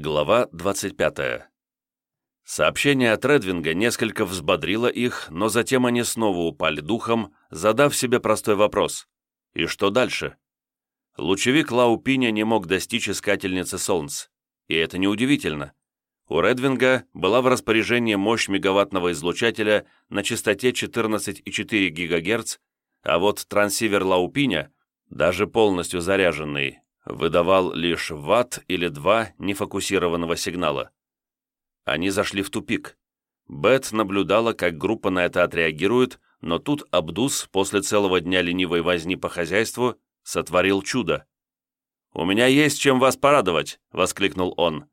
Глава 25. Сообщение от Редвинга несколько взбодрило их, но затем они снова упали духом, задав себе простой вопрос. И что дальше? Лучевик Лаупиня не мог достичь искательницы Солнц. И это неудивительно. У Редвинга была в распоряжении мощь мегаваттного излучателя на частоте 14,4 ГГц, а вот трансивер Лаупиня, даже полностью заряженный, выдавал лишь ватт или два нефокусированного сигнала. Они зашли в тупик. Бет наблюдала, как группа на это отреагирует, но тут Абдус после целого дня ленивой возни по хозяйству сотворил чудо. «У меня есть чем вас порадовать!» — воскликнул он.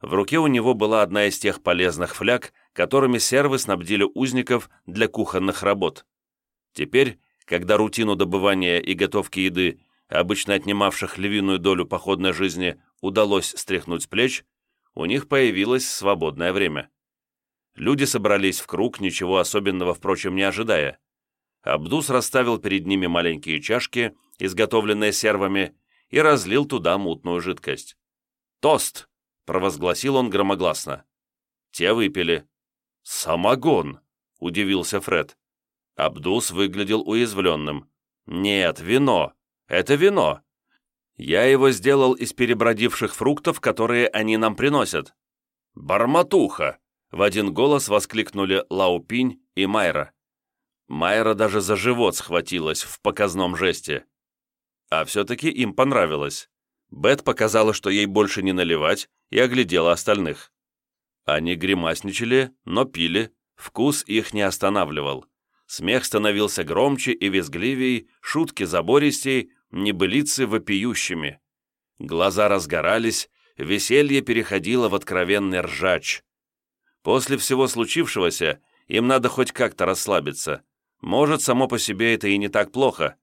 В руке у него была одна из тех полезных фляг, которыми сервы снабдили узников для кухонных работ. Теперь, когда рутину добывания и готовки еды обычно отнимавших львиную долю походной жизни, удалось стряхнуть с плеч, у них появилось свободное время. Люди собрались в круг, ничего особенного, впрочем, не ожидая. Абдус расставил перед ними маленькие чашки, изготовленные сервами, и разлил туда мутную жидкость. «Тост!» — провозгласил он громогласно. Те выпили. «Самогон!» — удивился Фред. Абдус выглядел уязвленным. «Нет, вино!» Это вино. Я его сделал из перебродивших фруктов, которые они нам приносят». «Барматуха!» — в один голос воскликнули Лаупинь и Майра. Майра даже за живот схватилась в показном жесте. А все-таки им понравилось. Бет показала, что ей больше не наливать, и оглядела остальных. Они гримасничали, но пили, вкус их не останавливал. Смех становился громче и визгливей, шутки забористей, небылицы вопиющими. Глаза разгорались, веселье переходило в откровенный ржач. После всего случившегося им надо хоть как-то расслабиться. Может, само по себе это и не так плохо.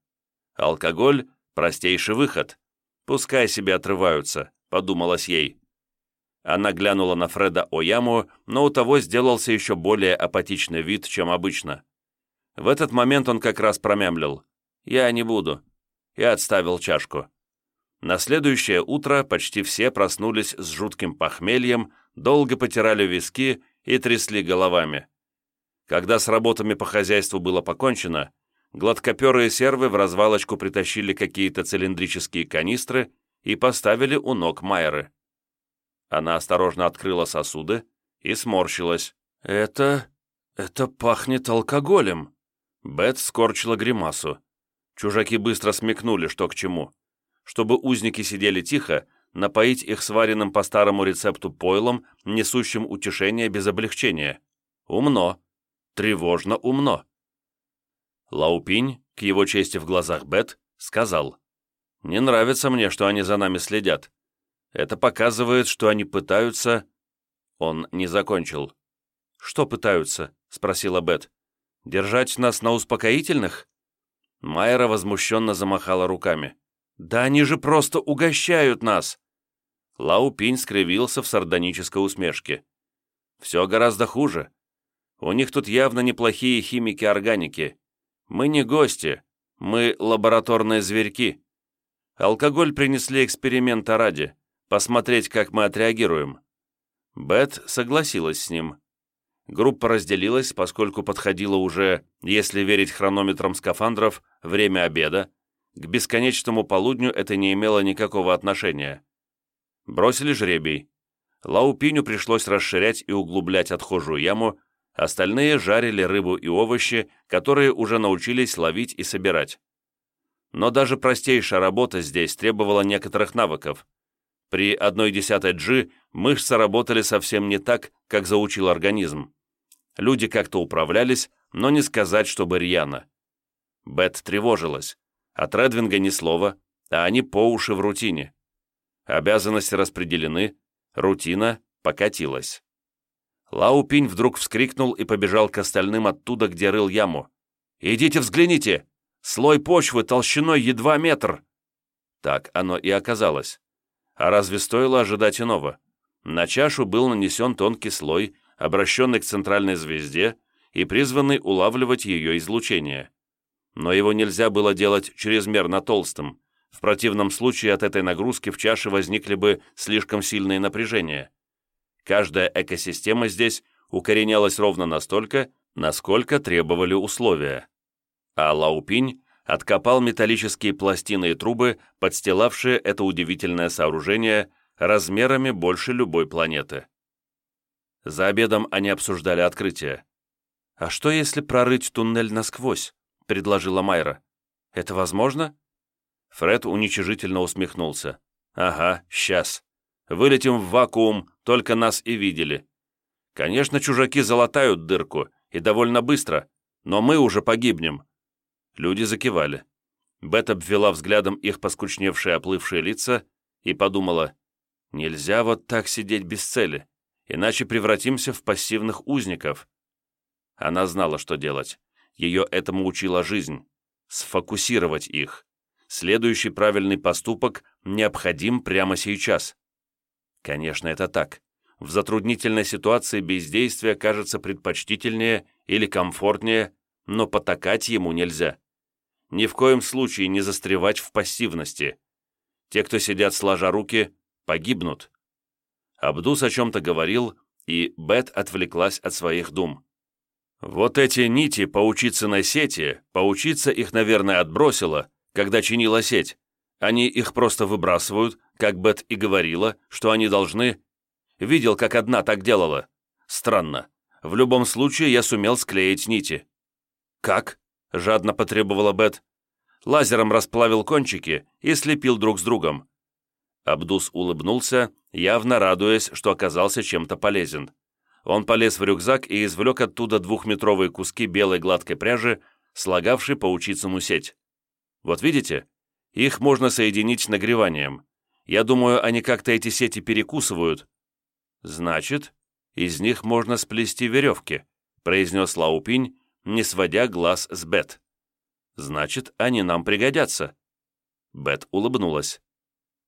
Алкоголь – простейший выход. Пускай себе отрываются, подумалось ей. Она глянула на Фреда Ояму, но у того сделался еще более апатичный вид, чем обычно. В этот момент он как раз промямлил. «Я не буду и отставил чашку. На следующее утро почти все проснулись с жутким похмельем, долго потирали виски и трясли головами. Когда с работами по хозяйству было покончено, гладкоперые сервы в развалочку притащили какие-то цилиндрические канистры и поставили у ног Майеры. Она осторожно открыла сосуды и сморщилась. «Это... это пахнет алкоголем!» Бет скорчила гримасу. Чужаки быстро смекнули, что к чему. Чтобы узники сидели тихо, напоить их сваренным по старому рецепту пойлом, несущим утешение без облегчения. Умно. Тревожно умно. Лаупинь, к его чести в глазах Бет, сказал, «Не нравится мне, что они за нами следят. Это показывает, что они пытаются...» Он не закончил. «Что пытаются?» — спросила Бет. «Держать нас на успокоительных?» Майра возмущенно замахала руками. «Да они же просто угощают нас!» Лау Пинь скривился в сардонической усмешке. «Все гораздо хуже. У них тут явно неплохие химики-органики. Мы не гости, мы лабораторные зверьки. Алкоголь принесли эксперимента ради, посмотреть, как мы отреагируем». Бет согласилась с ним. Группа разделилась, поскольку подходило уже, если верить хронометрам скафандров, время обеда. К бесконечному полудню это не имело никакого отношения. Бросили жребий. Лаупиню пришлось расширять и углублять отхожую яму, остальные жарили рыбу и овощи, которые уже научились ловить и собирать. Но даже простейшая работа здесь требовала некоторых навыков. При 1,1 G мышцы работали совсем не так, как заучил организм. Люди как-то управлялись, но не сказать, чтобы рьяно. Бет тревожилась. От Редвинга ни слова, а они по уши в рутине. Обязанности распределены, рутина покатилась. Лаупинь вдруг вскрикнул и побежал к остальным оттуда, где рыл яму. «Идите взгляните! Слой почвы толщиной едва метр!» Так оно и оказалось. А разве стоило ожидать иного? На чашу был нанесен тонкий слой, обращенный к центральной звезде и призванный улавливать ее излучение. Но его нельзя было делать чрезмерно толстым, В противном случае от этой нагрузки в чаше возникли бы слишком сильные напряжения. Каждая экосистема здесь укоренялась ровно настолько, насколько требовали условия. А Лаупинь откопал металлические пластины и трубы, подстилавшие это удивительное сооружение размерами больше любой планеты. За обедом они обсуждали открытие. «А что, если прорыть туннель насквозь?» — предложила Майра. «Это возможно?» Фред уничижительно усмехнулся. «Ага, сейчас. Вылетим в вакуум, только нас и видели. Конечно, чужаки залатают дырку, и довольно быстро, но мы уже погибнем». Люди закивали. Бет обвела взглядом их поскучневшие оплывшие лица и подумала, «Нельзя вот так сидеть без цели, иначе превратимся в пассивных узников». Она знала, что делать. Ее этому учила жизнь. Сфокусировать их. Следующий правильный поступок необходим прямо сейчас. Конечно, это так. В затруднительной ситуации бездействие кажется предпочтительнее или комфортнее, но потакать ему нельзя. Ни в коем случае не застревать в пассивности. Те, кто сидят сложа руки, погибнут. Абдус о чем-то говорил, и Бет отвлеклась от своих дум. Вот эти нити паучицыной сети, паучица их, наверное, отбросила, когда чинила сеть. Они их просто выбрасывают, как Бет и говорила, что они должны... Видел, как одна так делала. Странно. В любом случае я сумел склеить нити. «Как?» — жадно потребовала Бет. Лазером расплавил кончики и слепил друг с другом. Абдус улыбнулся, явно радуясь, что оказался чем-то полезен. Он полез в рюкзак и извлек оттуда двухметровые куски белой гладкой пряжи, слагавшей паучицему сеть. Вот видите? Их можно соединить нагреванием. Я думаю, они как-то эти сети перекусывают. Значит, из них можно сплести веревки, произнес Лаупинь, не сводя глаз с Бет. Значит, они нам пригодятся. Бет улыбнулась.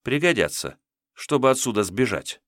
Пригодятся, чтобы отсюда сбежать.